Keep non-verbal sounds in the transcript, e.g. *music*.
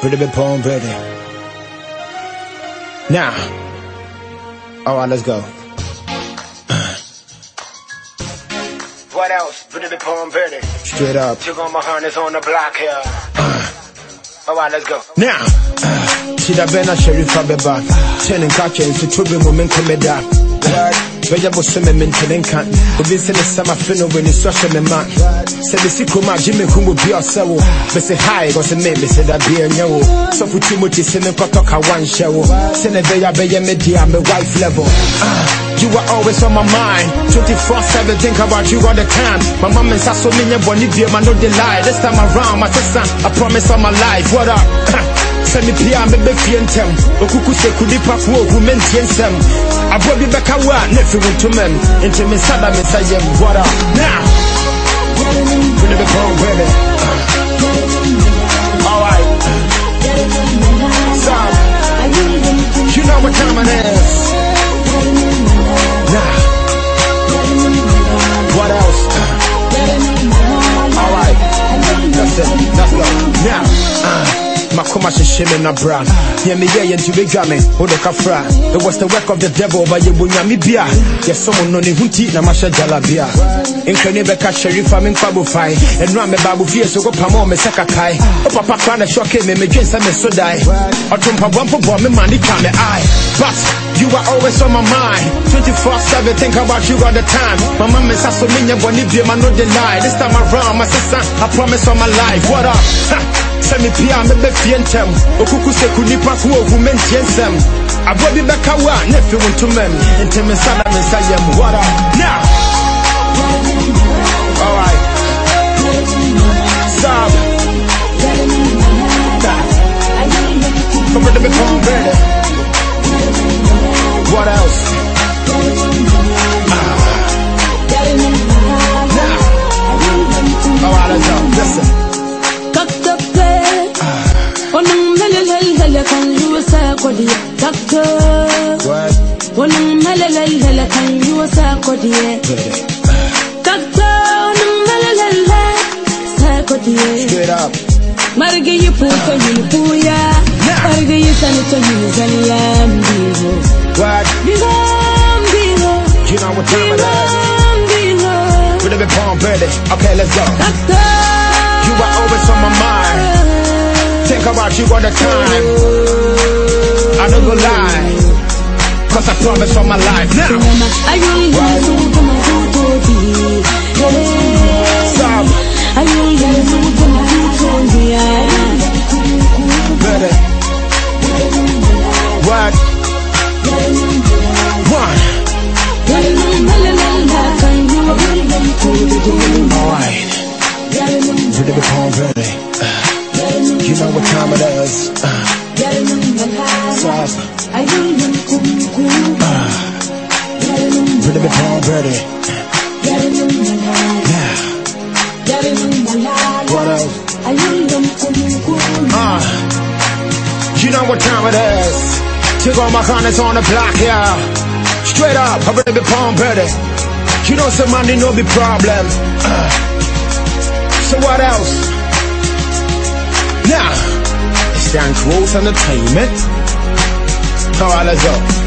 Pretty bit poem pretty. Now. Alright, let's go. What else? Pretty bit poem pretty. Straight up. Took on my harness on the block here. Alright, let's go. Now. Shida bena sherifa beba. Turning kache into trouble moment come da bɛyɛ bo sɛ me mentene nka obi sɛ ne sɛm afe no w'ani so ahyɛ me ma sɛ bɛsi kurom a gye me kum obi ɔsɛ wo bɛsɛ hae kɔ sɛ me mesɛ da bia nyɛ wo sɔfo timoti sɛ me nkɔtɔ ka wanhyɛ wo sɛ ne bɛyɛ bɛyɛ me deɛ me wife level. Uh. You are always on my mind. 24-7 think about you all the time. My mom and sasso me boni be man no lie This time around my sister I promise on my life. What up? *laughs* sɛ mepia mebɛfie ntɛm okuku sɛ kudipa ko ogu mentie nsɛm aboa bi bɛka wo a na ɛfi wo ntoma m enti me nsa da me nsa makoma hyehyɛ me na bra neɛ meyɛyɛ nti wobɛdwa me wode kafra it was the work of the devil ba yɛbɔ nyame bi a yɛsɔm no ne ho nti na mahyɛ gyalabea nkani bɛka hyɛrifa me nkwa bofae ɛno a meba abofie so kɔpama ɔ me sɛ kakae wo papa kora na hwɛke me medwen sɛ me so dae ɔto mpaboa mpobɔ me ma ne twa me ae but you are always on my mind. 24-7 think about you all the time. My mom is also me nyɛ be my no deny. This time around my sister I promise on my life. What up sɛ mepia a mɛbɛfie ntɛm okuku sɛ ku nipa ko ohu mentie nsɛm aboa bi bɛka wo a na ɛfi wo ntoma m nti me nsa da me nsa yam wara now kan say kodiye doctor. Wonum hele hele kan you say kodiye doctor wonum hele hele say kodiye straight up. Marge yi puto yi puya marge yi sani to yi sani ya mbiho what? Biho biho you know what time it is. Biho with a bit palm ready. Okay let's go. Doctor. You are always on my mind think about you all the time. I don't go lie. Cause I promise for my life now. I really want Stop. Ready. Yeah. What? Uh, you know what time it is. Take all my kindness on the block, yeah. Straight up, I'm ready to palm ready. You know some money no be problem. Uh, so what else? Now, it's Dan Close Entertainment. Alright, let's go.